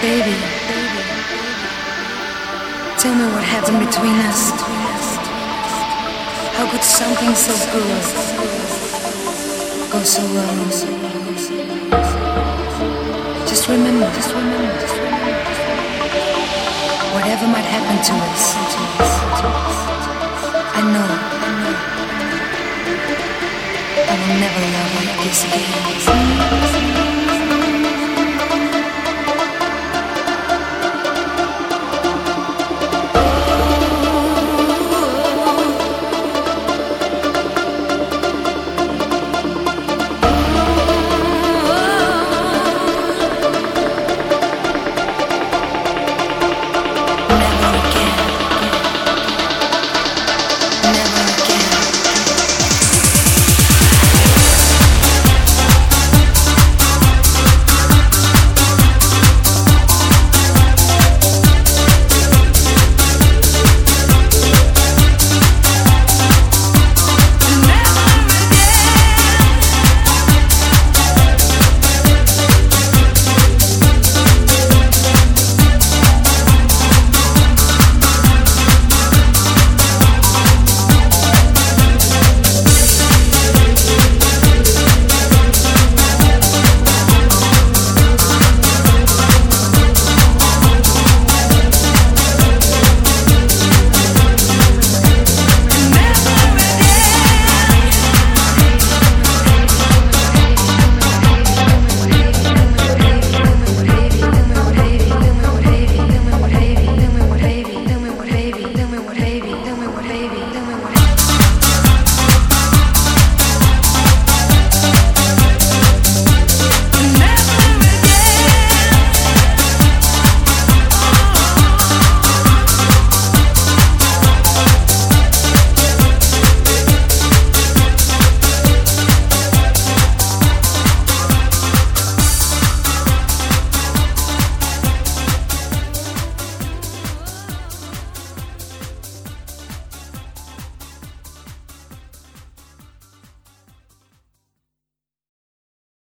Baby, tell me what happened between us. How could something so good go so wrong? Just remember, just remember, whatever might happen to us, I know I will never love like this again.